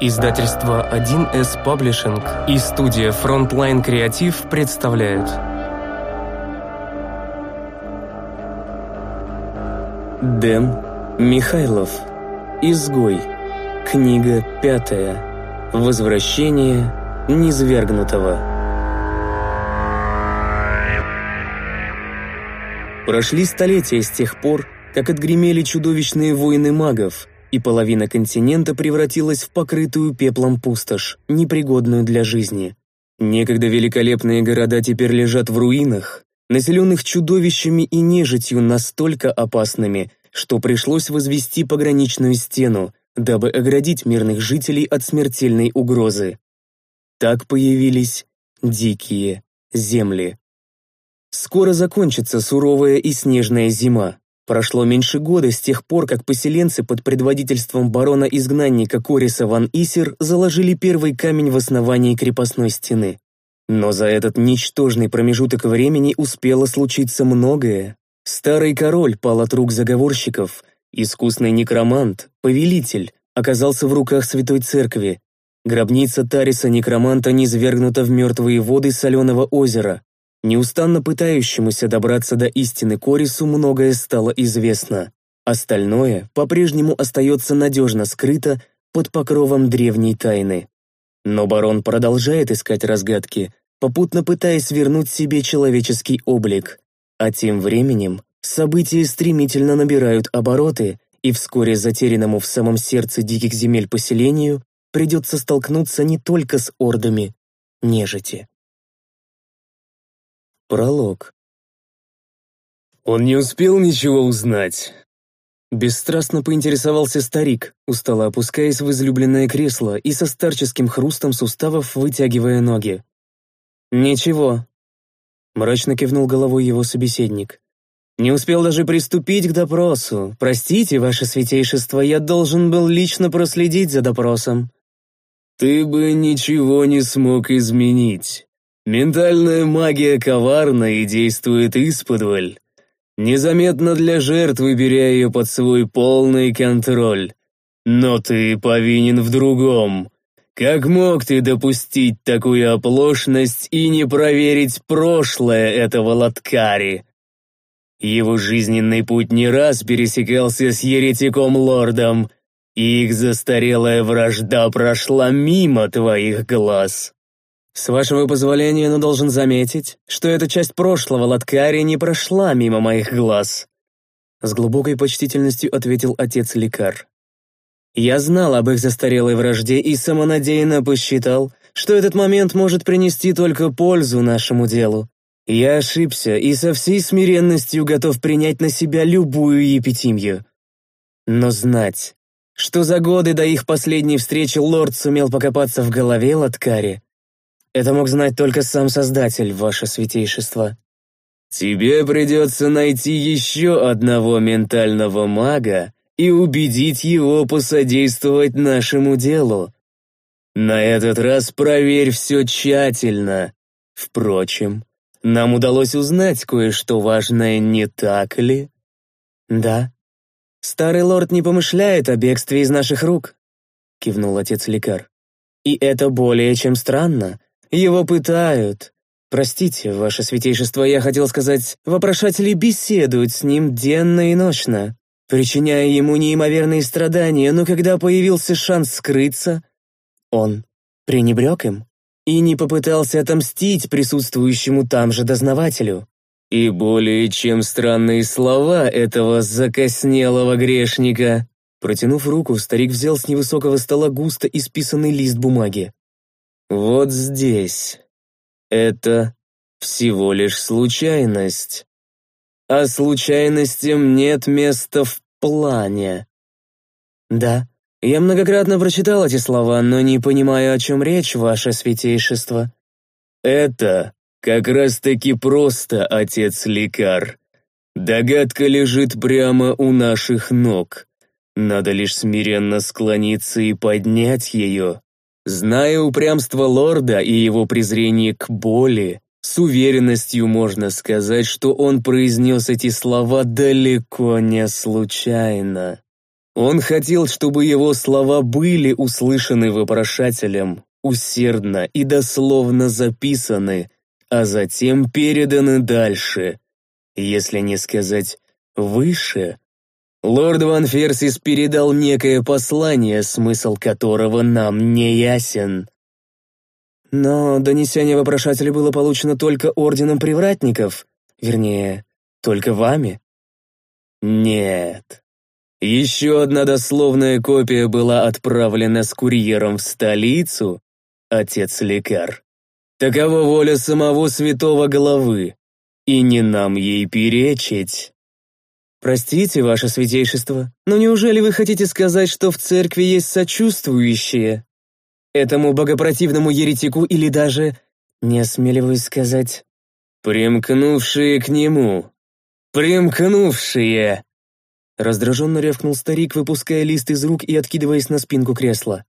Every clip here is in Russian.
Издательство 1С Паблишинг и студия Frontline Креатив представляют. Дэн Михайлов. Изгой. Книга пятая. Возвращение Низвергнутого. Прошли столетия с тех пор, как отгремели чудовищные войны магов – и половина континента превратилась в покрытую пеплом пустошь, непригодную для жизни. Некогда великолепные города теперь лежат в руинах, населенных чудовищами и нежитью настолько опасными, что пришлось возвести пограничную стену, дабы оградить мирных жителей от смертельной угрозы. Так появились дикие земли. Скоро закончится суровая и снежная зима. Прошло меньше года с тех пор, как поселенцы под предводительством барона-изгнанника Кориса ван Исер заложили первый камень в основании крепостной стены. Но за этот ничтожный промежуток времени успело случиться многое. Старый король пал от рук заговорщиков, искусный некромант, повелитель, оказался в руках Святой Церкви. Гробница Тариса-некроманта низвергнута в мертвые воды соленого озера. Неустанно пытающемуся добраться до истины Корису многое стало известно. Остальное по-прежнему остается надежно скрыто под покровом древней тайны. Но барон продолжает искать разгадки, попутно пытаясь вернуть себе человеческий облик. А тем временем события стремительно набирают обороты, и вскоре затерянному в самом сердце диких земель поселению придется столкнуться не только с ордами нежити. Пролог. Он не успел ничего узнать. Бесстрастно поинтересовался старик, устало опускаясь в излюбленное кресло и со старческим хрустом суставов вытягивая ноги. «Ничего», — мрачно кивнул головой его собеседник. «Не успел даже приступить к допросу. Простите, ваше святейшество, я должен был лично проследить за допросом». «Ты бы ничего не смог изменить», Ментальная магия коварна и действует исподволь, незаметно для жертвы беря ее под свой полный контроль. Но ты повинен в другом. Как мог ты допустить такую оплошность и не проверить прошлое этого Латкари? Его жизненный путь не раз пересекался с еретиком-лордом, и их застарелая вражда прошла мимо твоих глаз. «С вашего позволения, но должен заметить, что эта часть прошлого Латкари не прошла мимо моих глаз», с глубокой почтительностью ответил отец-лекар. «Я знал об их застарелой вражде и самонадеянно посчитал, что этот момент может принести только пользу нашему делу. Я ошибся и со всей смиренностью готов принять на себя любую епитимью. Но знать, что за годы до их последней встречи лорд сумел покопаться в голове Латкари, это мог знать только сам Создатель, ваше святейшество. Тебе придется найти еще одного ментального мага и убедить его посодействовать нашему делу. На этот раз проверь все тщательно. Впрочем, нам удалось узнать кое-что важное, не так ли? Да. Старый лорд не помышляет о бегстве из наших рук, кивнул отец Лекар. И это более чем странно, его пытают. Простите, ваше святейшество, я хотел сказать, вопрошатели беседуют с ним денно и ночно, причиняя ему неимоверные страдания, но когда появился шанс скрыться, он пренебрег им и не попытался отомстить присутствующему там же дознавателю. И более чем странные слова этого закоснелого грешника. Протянув руку, старик взял с невысокого стола густо исписанный лист бумаги. Вот здесь. Это всего лишь случайность. А случайностям нет места в плане. Да, я многократно прочитал эти слова, но не понимаю, о чем речь, ваше святейшество. Это как раз-таки просто, отец-лекар. Догадка лежит прямо у наших ног. Надо лишь смиренно склониться и поднять ее. Зная упрямство лорда и его презрение к боли, с уверенностью можно сказать, что он произнес эти слова далеко не случайно. Он хотел, чтобы его слова были услышаны вопрошателем, усердно и дословно записаны, а затем переданы дальше, если не сказать выше. Лорд Ван Ферсис передал некое послание, смысл которого нам не ясен. Но донесение вопрошателя было получено только Орденом Привратников, вернее, только вами. Нет. Еще одна дословная копия была отправлена с курьером в столицу, отец-лекар. Такова воля самого святого головы, и не нам ей перечить. Простите, ваше святейшество, но неужели вы хотите сказать, что в церкви есть сочувствующие? Этому богопротивному еретику или даже, не осмеливаюсь сказать, примкнувшие к нему. Примкнувшие! Раздраженно рявкнул старик, выпуская лист из рук и откидываясь на спинку кресла.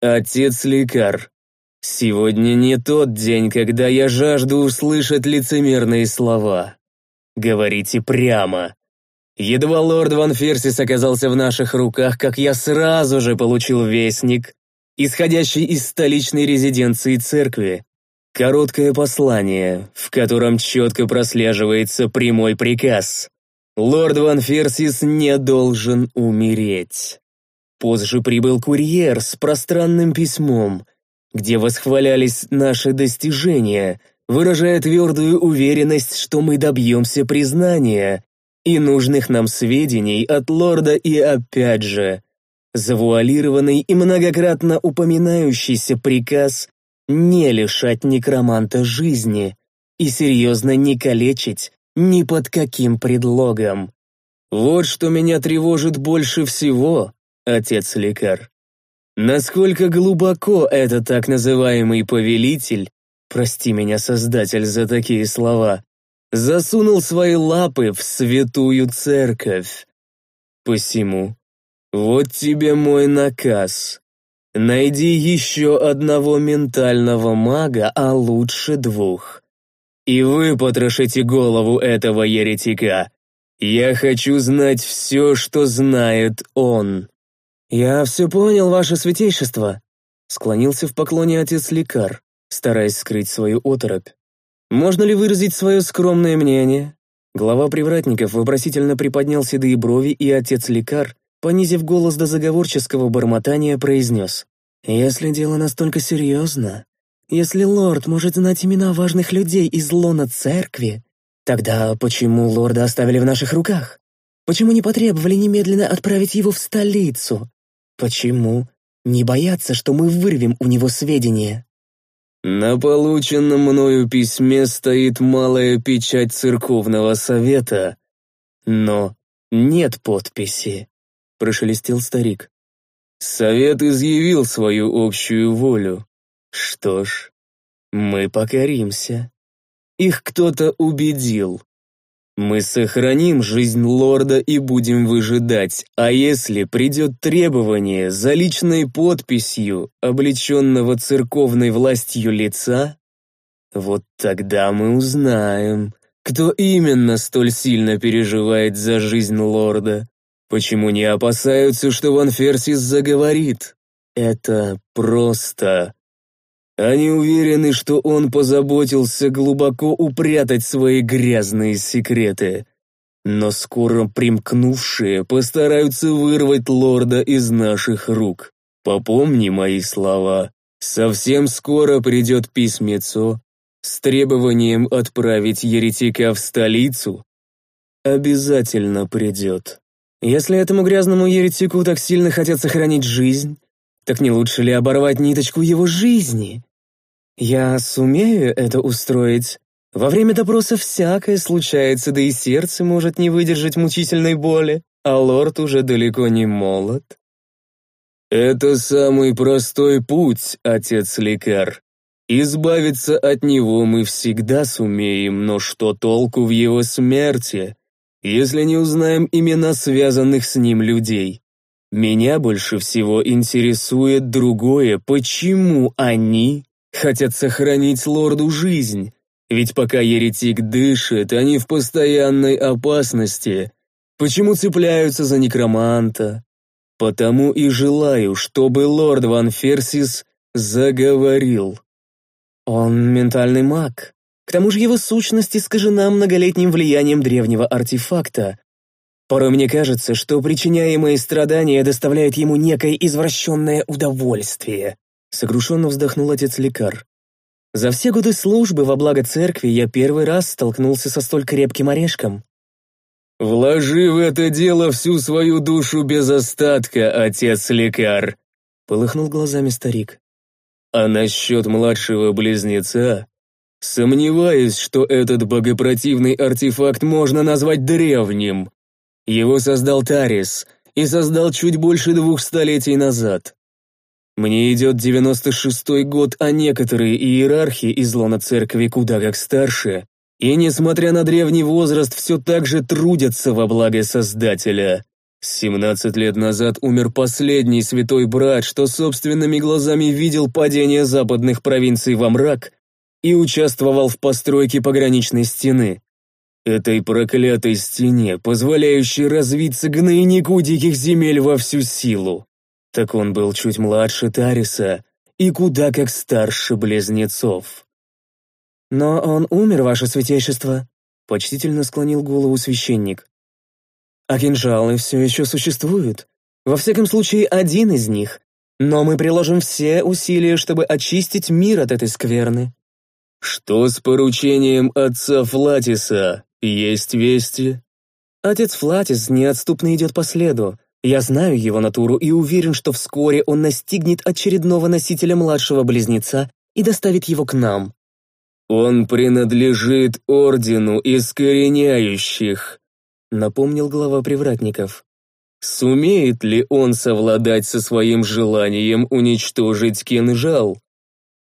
«Отец-лекар, сегодня не тот день, когда я жажду услышать лицемерные слова. Говорите прямо. Едва лорд Ван Ферсис оказался в наших руках, как я сразу же получил вестник, исходящий из столичной резиденции церкви. Короткое послание, в котором четко прослеживается прямой приказ. Лорд Ван Ферсис не должен умереть. Позже прибыл курьер с пространным письмом, где восхвалялись наши достижения, выражая твердую уверенность, что мы добьемся признания и нужных нам сведений от лорда и опять же, завуалированный и многократно упоминающийся приказ не лишать некроманта жизни и серьезно не калечить ни под каким предлогом. Вот что меня тревожит больше всего, отец-лекар. Насколько глубоко этот так называемый повелитель, прости меня, создатель, за такие слова, засунул свои лапы в святую церковь. Посему, вот тебе мой наказ. Найди еще одного ментального мага, а лучше двух и вы потрошите голову этого еретика. Я хочу знать все, что знает он». «Я все понял, ваше святейшество», — склонился в поклоне отец-лекар, стараясь скрыть свою оторопь. «Можно ли выразить свое скромное мнение?» Глава привратников вопросительно приподнял седые брови, и отец-лекар, понизив голос до заговорческого бормотания, произнес. «Если дело настолько серьезно, если лорд может знать имена важных людей из лона церкви, тогда почему лорда оставили в наших руках? Почему не потребовали немедленно отправить его в столицу? Почему не боятся, что мы вырвем у него сведения? На полученном мною письме стоит малая печать церковного совета, но нет подписи, прошелестел старик. Совет изъявил свою общую волю. Что ж, мы покоримся. Их кто-то убедил. Мы сохраним жизнь лорда и будем выжидать, а если придет требование за личной подписью, облеченного церковной властью лица, вот тогда мы узнаем, кто именно столь сильно переживает за жизнь лорда, почему не опасаются, что Ван Ферсис заговорит. Это просто они уверены, что он позаботился глубоко упрятать свои грязные секреты. Но скоро примкнувшие постараются вырвать лорда из наших рук. Попомни мои слова. Совсем скоро придет письмецо с требованием отправить еретика в столицу. Обязательно придет. Если этому грязному еретику так сильно хотят сохранить жизнь, так не лучше ли оборвать ниточку его жизни? Я сумею это устроить. Во время допроса всякое случается, да и сердце может не выдержать мучительной боли, а лорд уже далеко не молод. Это самый простой путь, отец-лекар. Избавиться от него мы всегда сумеем, но что толку в его смерти, если не узнаем имена связанных с ним людей? Меня больше всего интересует другое, почему они Хотят сохранить лорду жизнь, ведь пока еретик дышит, они в постоянной опасности. Почему цепляются за некроманта? Потому и желаю, чтобы лорд Ван Ферсис заговорил. Он ментальный маг. К тому же его сущность искажена многолетним влиянием древнего артефакта. Порой мне кажется, что причиняемые страдания доставляют ему некое извращенное удовольствие. Сокрушенно вздохнул отец Лекар. За все годы службы во благо церкви я первый раз столкнулся со столь крепким орешком. «Вложи в это дело всю свою душу без остатка, отец-лекар», — полыхнул глазами старик. «А насчет младшего близнеца, сомневаюсь, что этот богопротивный артефакт можно назвать древним. Его создал Тарис и создал чуть больше двух столетий назад. Мне идет девяносто шестой год, а некоторые иерархи из лона церкви куда как старше и, несмотря на древний возраст, все так же трудятся во благо Создателя. Семнадцать лет назад умер последний святой брат, что собственными глазами видел падение западных провинций во мрак и участвовал в постройке пограничной стены. Этой проклятой стене, позволяющей развиться гнойнику диких земель во всю силу. Так он был чуть младше Тариса и куда как старше близнецов. «Но он умер, ваше святейшество», — почтительно склонил голову священник. «А кинжалы все еще существуют. Во всяком случае, один из них. Но мы приложим все усилия, чтобы очистить мир от этой скверны». «Что с поручением отца Флатиса? Есть вести?» «Отец Флатис неотступно идет по следу. Я знаю его натуру и уверен, что вскоре он настигнет очередного носителя младшего близнеца и доставит его к нам. «Он принадлежит Ордену Искореняющих», — напомнил глава привратников. «Сумеет ли он совладать со своим желанием уничтожить кинжал?»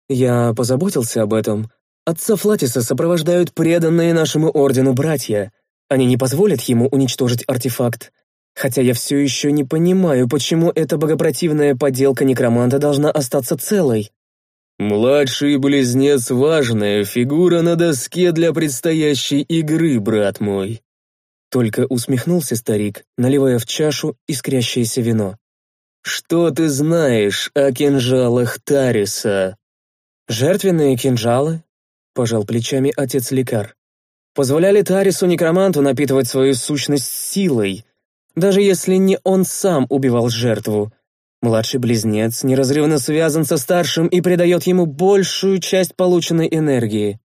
«Я позаботился об этом. Отца Флатиса сопровождают преданные нашему Ордену братья. Они не позволят ему уничтожить артефакт. Хотя я все еще не понимаю, почему эта богопротивная поделка некроманта должна остаться целой. «Младший близнец — важная фигура на доске для предстоящей игры, брат мой». Только усмехнулся старик, наливая в чашу искрящееся вино. «Что ты знаешь о кинжалах Тариса?» «Жертвенные кинжалы?» — пожал плечами отец-лекар. «Позволяли Тарису-некроманту напитывать свою сущность силой, даже если не он сам убивал жертву, Младший близнец неразрывно связан со старшим и придает ему большую часть полученной энергии.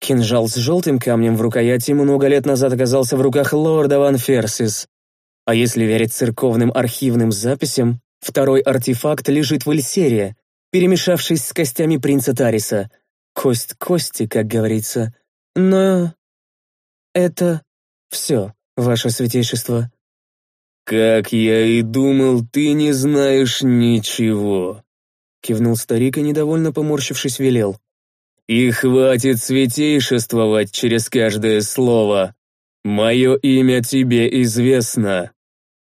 Кинжал с желтым камнем в рукояти много лет назад оказался в руках лорда Ван Ферсис. А если верить церковным архивным записям, второй артефакт лежит в Эльсере, перемешавшись с костями принца Тариса. Кость кости, как говорится. Но это все, ваше святейшество. «Как я и думал, ты не знаешь ничего», — кивнул старик и, недовольно поморщившись, велел. «И хватит святейшествовать через каждое слово. Мое имя тебе известно.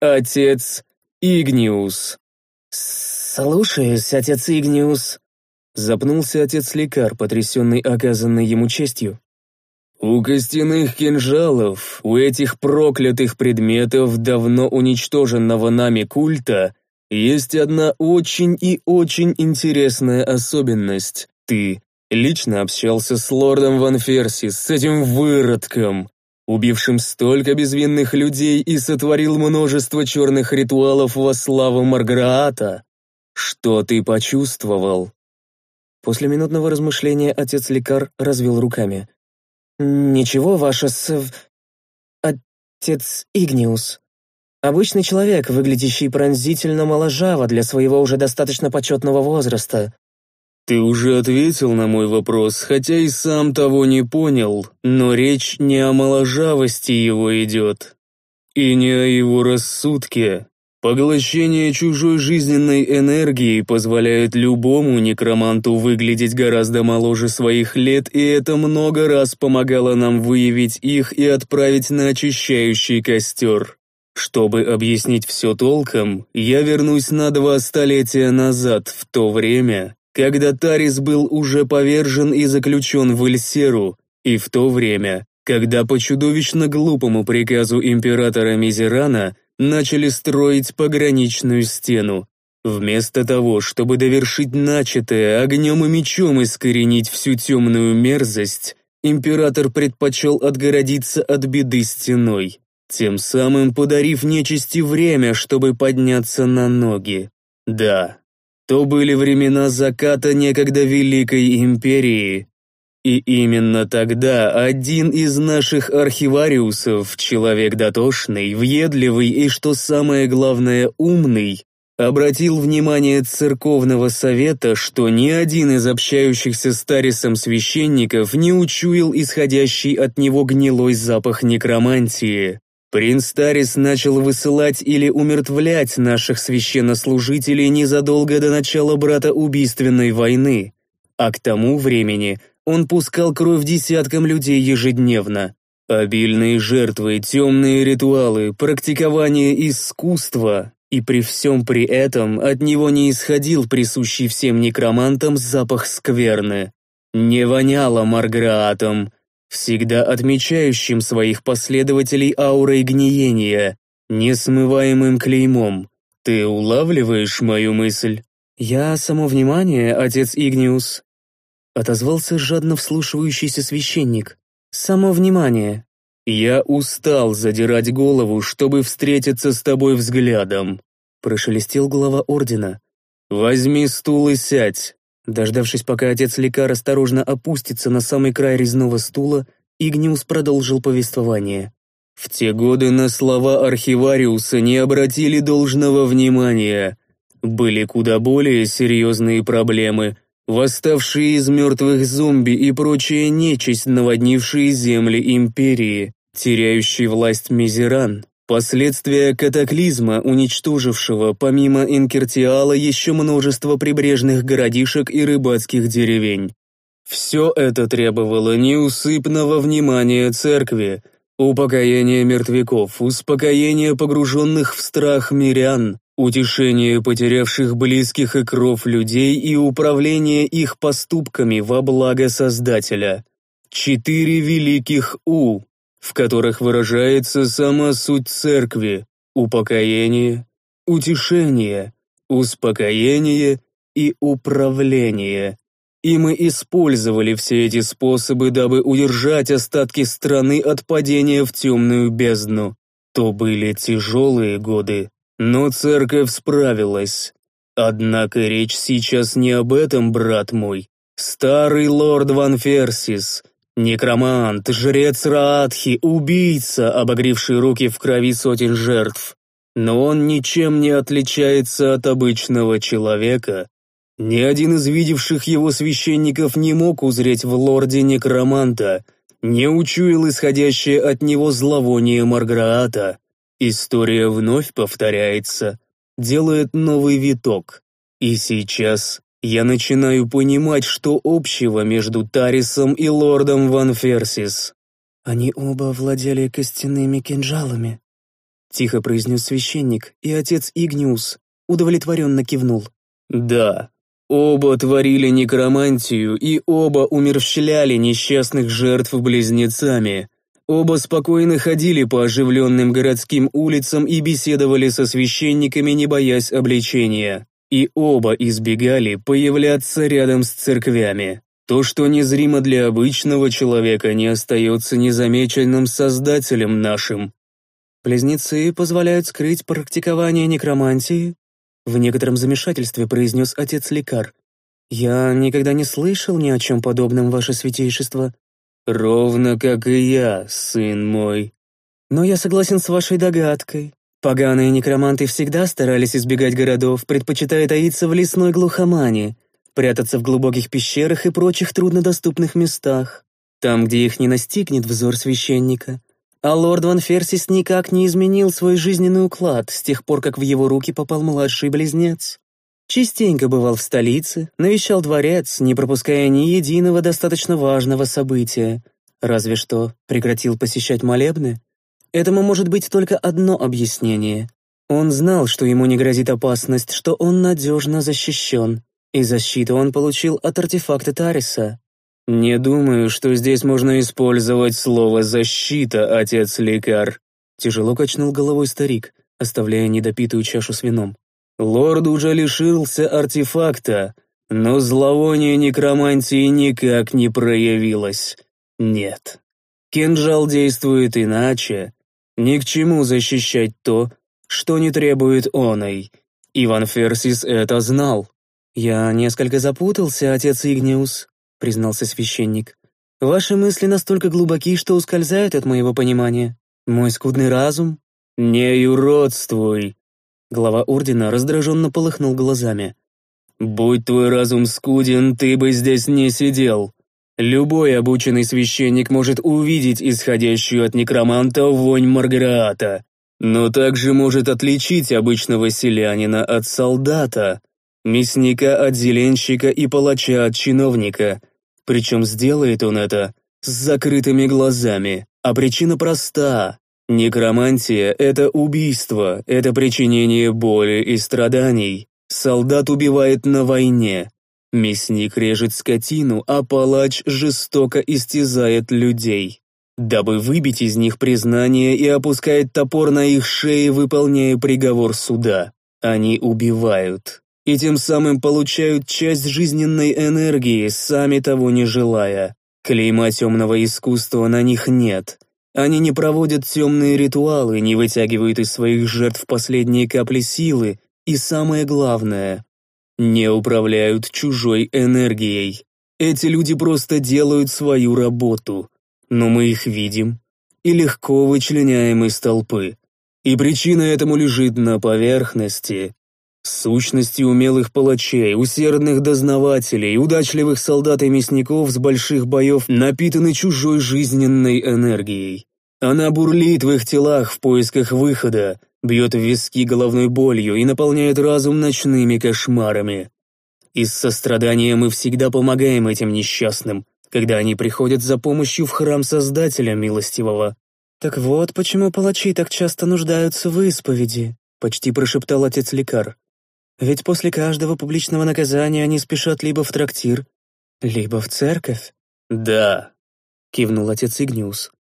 Отец Игниус». «Слушаюсь, отец Игниус», — запнулся отец-лекар, потрясенный оказанной ему честью. У костяных кинжалов, у этих проклятых предметов давно уничтоженного нами культа, есть одна очень и очень интересная особенность. Ты лично общался с лордом Ван Ферси, с этим выродком, убившим столько безвинных людей и сотворил множество черных ритуалов во славу Марграата. Что ты почувствовал? После минутного размышления отец-лекар развел руками. «Ничего, ваше с... отец Игниус. Обычный человек, выглядящий пронзительно моложаво для своего уже достаточно почетного возраста». «Ты уже ответил на мой вопрос, хотя и сам того не понял, но речь не о моложавости его идет, и не о его рассудке. Поглощение чужой жизненной энергии позволяет любому некроманту выглядеть гораздо моложе своих лет, и это много раз помогало нам выявить их и отправить на очищающий костер. Чтобы объяснить все толком, я вернусь на два столетия назад, в то время, когда Тарис был уже повержен и заключен в Эльсеру, и в то время, когда по чудовищно глупому приказу императора Мизерана начали строить пограничную стену. Вместо того, чтобы довершить начатое огнем и мечом искоренить всю темную мерзость, император предпочел отгородиться от беды стеной, тем самым подарив нечисти время, чтобы подняться на ноги. Да, то были времена заката некогда Великой Империи, и именно тогда один из наших архивариусов, человек дотошный, въедливый и, что самое главное, умный, обратил внимание церковного совета, что ни один из общающихся с Тарисом священников не учуял исходящий от него гнилой запах некромантии. Принц Тарис начал высылать или умертвлять наших священнослужителей незадолго до начала брата убийственной войны, а к тому времени он пускал кровь десяткам людей ежедневно. Обильные жертвы, темные ритуалы, практикование искусства, и при всем при этом от него не исходил присущий всем некромантам запах скверны. Не воняло марграатом, всегда отмечающим своих последователей аурой гниения, несмываемым клеймом. Ты улавливаешь мою мысль? Я само внимание, отец Игниус, отозвался жадно вслушивающийся священник. «Само внимание!» «Я устал задирать голову, чтобы встретиться с тобой взглядом», прошелестел глава ордена. «Возьми стул и сядь». Дождавшись, пока отец лекар осторожно опустится на самый край резного стула, Игниус продолжил повествование. «В те годы на слова архивариуса не обратили должного внимания. Были куда более серьезные проблемы, восставшие из мертвых зомби и прочая нечисть, наводнившие земли Империи, теряющий власть Мизеран, последствия катаклизма, уничтожившего помимо Инкертиала еще множество прибрежных городишек и рыбацких деревень. Все это требовало неусыпного внимания церкви, упокоения мертвяков, успокоения погруженных в страх мирян, утешение потерявших близких и кров людей и управление их поступками во благо Создателя. Четыре великих «У», в которых выражается сама суть церкви – упокоение, утешение, успокоение и управление. И мы использовали все эти способы, дабы удержать остатки страны от падения в темную бездну. То были тяжелые годы, но церковь справилась. Однако речь сейчас не об этом, брат мой. Старый лорд Ван Ферсис, некромант, жрец Раатхи, убийца, обогревший руки в крови сотен жертв. Но он ничем не отличается от обычного человека. Ни один из видевших его священников не мог узреть в лорде некроманта, не учуял исходящее от него зловоние Марграата. История вновь повторяется, делает новый виток. И сейчас я начинаю понимать, что общего между Тарисом и лордом Ван Ферсис. Они оба владели костяными кинжалами, тихо произнес священник, и отец Игниус удовлетворенно кивнул. Да, оба творили некромантию и оба умерщвляли несчастных жертв близнецами. Оба спокойно ходили по оживленным городским улицам и беседовали со священниками, не боясь обличения. И оба избегали появляться рядом с церквями. То, что незримо для обычного человека, не остается незамеченным создателем нашим. Близнецы позволяют скрыть практикование некромантии? В некотором замешательстве произнес отец-лекар. «Я никогда не слышал ни о чем подобном, ваше святейшество». «Ровно как и я, сын мой». «Но я согласен с вашей догадкой. Поганые некроманты всегда старались избегать городов, предпочитая таиться в лесной глухомане, прятаться в глубоких пещерах и прочих труднодоступных местах, там, где их не настигнет взор священника. А лорд Ван Ферсис никак не изменил свой жизненный уклад с тех пор, как в его руки попал младший близнец. Частенько бывал в столице, навещал дворец, не пропуская ни единого достаточно важного события. Разве что прекратил посещать молебны. Этому может быть только одно объяснение. Он знал, что ему не грозит опасность, что он надежно защищен, и защиту он получил от артефакта Тариса. «Не думаю, что здесь можно использовать слово «защита», отец-лекар», тяжело качнул головой старик. оставляя недопитую чашу с вином. «Лорд уже лишился артефакта, но зловоние некромантии никак не проявилось. Нет. Кинжал действует иначе. Ни к чему защищать то, что не требует оной. Иван Ферсис это знал. «Я несколько запутался, отец Игниус», — признался священник. «Ваши мысли настолько глубоки, что ускользают от моего понимания. Мой скудный разум...» «Не юродствуй!» Глава ордена раздраженно полыхнул глазами. «Будь твой разум скуден, ты бы здесь не сидел. Любой обученный священник может увидеть исходящую от некроманта вонь Маргариата, но также может отличить обычного селянина от солдата, мясника от зеленщика и палача от чиновника. Причем сделает он это с закрытыми глазами. А причина проста. Некромантия — это убийство, это причинение боли и страданий. Солдат убивает на войне. Мясник режет скотину, а палач жестоко истязает людей, дабы выбить из них признание и опускает топор на их шеи, выполняя приговор суда. Они убивают и тем самым получают часть жизненной энергии, сами того не желая. Клейма темного искусства на них нет. Они не проводят темные ритуалы, не вытягивают из своих жертв последние капли силы, и самое главное, не управляют чужой энергией. Эти люди просто делают свою работу, но мы их видим и легко вычленяем из толпы. И причина этому лежит на поверхности, Сущности умелых палачей, усердных дознавателей, удачливых солдат и мясников с больших боев напитаны чужой жизненной энергией. Она бурлит в их телах в поисках выхода, бьет в виски головной болью и наполняет разум ночными кошмарами. Из сострадания мы всегда помогаем этим несчастным, когда они приходят за помощью в храм Создателя Милостивого. «Так вот почему палачи так часто нуждаются в исповеди», — почти прошептал отец Лекар. Ведь после каждого публичного наказания они спешат либо в трактир, либо в церковь. «Да», — кивнул отец Игниус.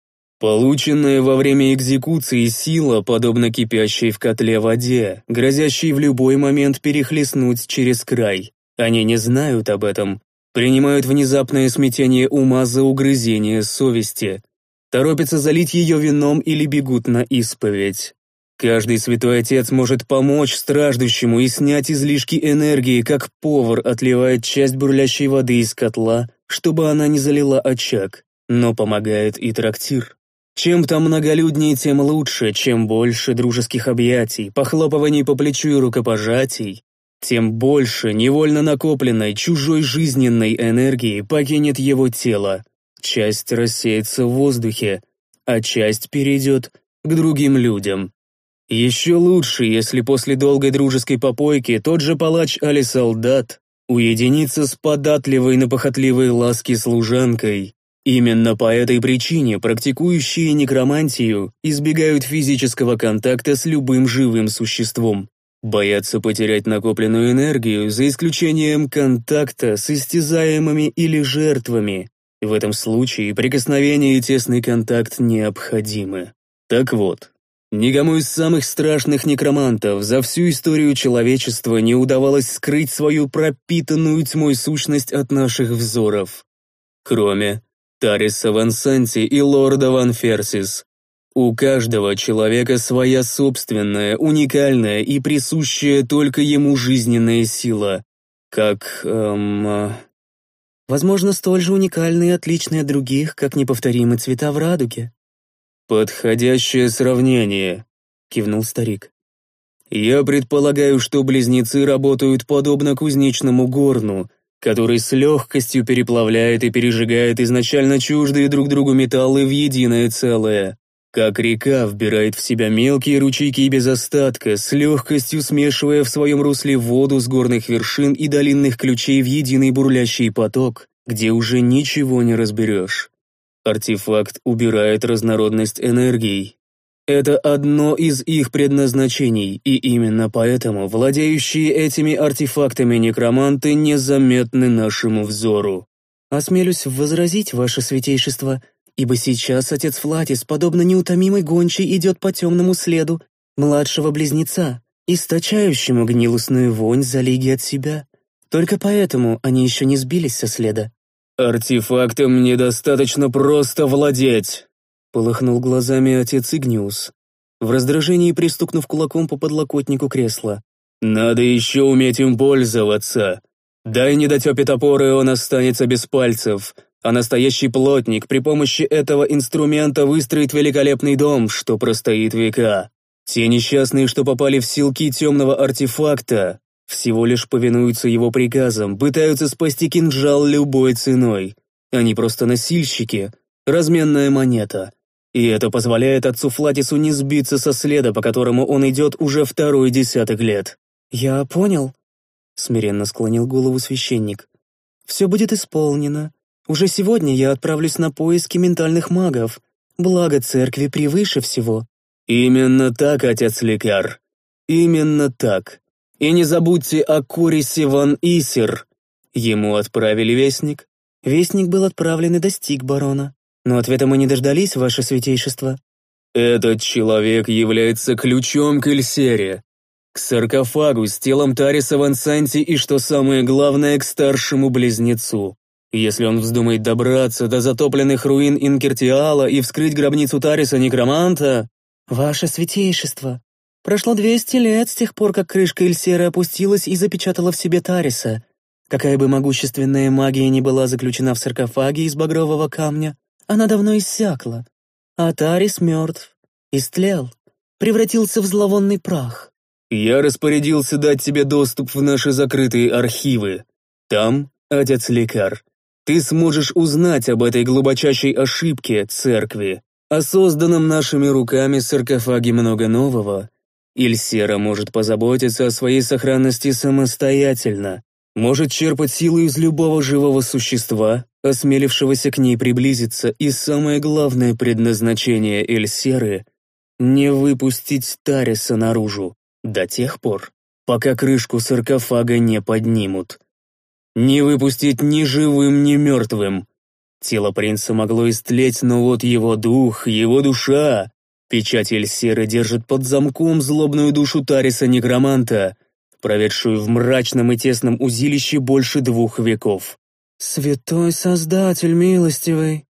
«Полученная во время экзекуции сила, подобно кипящей в котле воде, грозящей в любой момент перехлестнуть через край. Они не знают об этом, принимают внезапное смятение ума за угрызение совести, торопятся залить ее вином или бегут на исповедь. Каждый святой отец может помочь страждущему и снять излишки энергии, как повар отливает часть бурлящей воды из котла, чтобы она не залила очаг, но помогает и трактир. Чем там многолюднее, тем лучше, чем больше дружеских объятий, похлопываний по плечу и рукопожатий, тем больше невольно накопленной чужой жизненной энергии покинет его тело. Часть рассеется в воздухе, а часть перейдет к другим людям. Еще лучше, если после долгой дружеской попойки тот же палач али солдат уединится с податливой на похотливой ласки служанкой. Именно по этой причине практикующие некромантию избегают физического контакта с любым живым существом. Боятся потерять накопленную энергию, за исключением контакта с истязаемыми или жертвами. В этом случае прикосновение и тесный контакт необходимы. Так вот, Никому из самых страшных некромантов за всю историю человечества не удавалось скрыть свою пропитанную тьмой сущность от наших взоров. Кроме Тариса Ван Санти и Лорда Ван Ферсис. У каждого человека своя собственная, уникальная и присущая только ему жизненная сила. Как, эм... А, Возможно, столь же уникальные и отличные от других, как неповторимые цвета в радуге. «Подходящее сравнение», — кивнул старик. «Я предполагаю, что близнецы работают подобно кузнечному горну, который с легкостью переплавляет и пережигает изначально чуждые друг другу металлы в единое целое, как река вбирает в себя мелкие ручейки без остатка, с легкостью смешивая в своем русле воду с горных вершин и долинных ключей в единый бурлящий поток, где уже ничего не разберешь. Артефакт убирает разнородность энергий. Это одно из их предназначений, и именно поэтому владеющие этими артефактами некроманты незаметны нашему взору. Осмелюсь возразить, ваше святейшество, ибо сейчас отец Флатис, подобно неутомимой гончей, идет по темному следу младшего близнеца, источающему гнилостную вонь за лиги от себя. Только поэтому они еще не сбились со следа. «Артефактом недостаточно просто владеть», — полыхнул глазами отец Игниус, в раздражении пристукнув кулаком по подлокотнику кресла. «Надо еще уметь им пользоваться. Дай недотепе топор, и он останется без пальцев, а настоящий плотник при помощи этого инструмента выстроит великолепный дом, что простоит века. Те несчастные, что попали в силки темного артефакта, всего лишь повинуются его приказам, пытаются спасти кинжал любой ценой. Они просто носильщики, разменная монета. И это позволяет отцу Флатису не сбиться со следа, по которому он идет уже второй десяток лет. «Я понял», — смиренно склонил голову священник. «Все будет исполнено. Уже сегодня я отправлюсь на поиски ментальных магов. Благо церкви превыше всего». «Именно так, отец-лекар. Именно так. И не забудьте о Курисе ван Исер. Ему отправили вестник?» «Вестник был отправлен и достиг барона. Но ответа мы не дождались, ваше святейшество». «Этот человек является ключом к Эльсере, к саркофагу с телом Тариса Ван Санти и, что самое главное, к старшему близнецу. Если он вздумает добраться до затопленных руин Инкертиала и вскрыть гробницу Тариса Некроманта... «Ваше святейшество, прошло двести лет с тех пор, как крышка Эльсера опустилась и запечатала в себе Тариса. Какая бы могущественная магия ни была заключена в саркофаге из багрового камня, она давно иссякла. А Тарис мертв, истлел, превратился в зловонный прах. Я распорядился дать тебе доступ в наши закрытые архивы. Там, отец-лекар, ты сможешь узнать об этой глубочайшей ошибке церкви, о созданном нашими руками саркофаге много нового. Ильсера может позаботиться о своей сохранности самостоятельно, может черпать силу из любого живого существа, осмелившегося к ней приблизиться, и самое главное предназначение Эльсеры — не выпустить Тариса наружу до тех пор, пока крышку саркофага не поднимут. Не выпустить ни живым, ни мертвым. Тело принца могло истлеть, но вот его дух, его душа... Печать Эльсеры держит под замком злобную душу Тариса-некроманта, проведшую в мрачном и тесном узилище больше двух веков. «Святой Создатель милостивый!»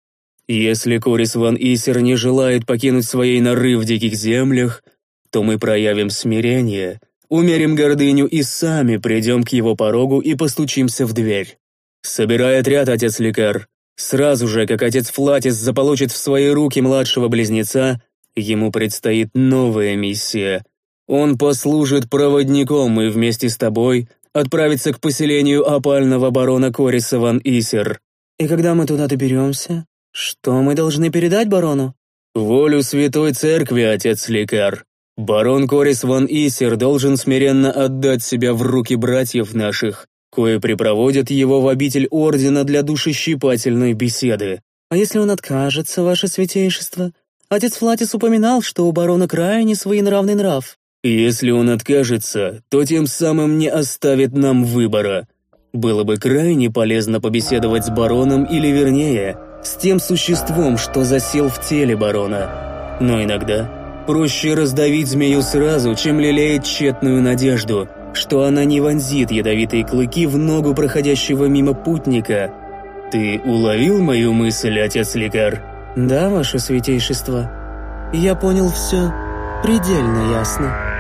Если Корис Ван Исер не желает покинуть своей норы в диких землях, то мы проявим смирение, умерим гордыню и сами придем к его порогу и постучимся в дверь. Собирай отряд, отец-лекар. Сразу же, как отец Флатис заполучит в свои руки младшего близнеца, ему предстоит новая миссия. Он послужит проводником и вместе с тобой отправится к поселению опального барона Кориса ван Исер. И когда мы туда доберемся, что мы должны передать барону? Волю Святой Церкви, отец-лекар. Барон Корис ван Исер должен смиренно отдать себя в руки братьев наших, кое припроводят его в обитель Ордена для душещипательной беседы. А если он откажется, ваше святейшество? Отец Флатис упоминал, что у барона крайне своенравный нрав. Если он откажется, то тем самым не оставит нам выбора. Было бы крайне полезно побеседовать с бароном или, вернее, с тем существом, что засел в теле барона. Но иногда Проще раздавить змею сразу, чем лелеять тщетную надежду, что она не вонзит ядовитые клыки в ногу проходящего мимо путника. Ты уловил мою мысль, отец-лекар? Да, ваше святейшество. Я понял все предельно ясно.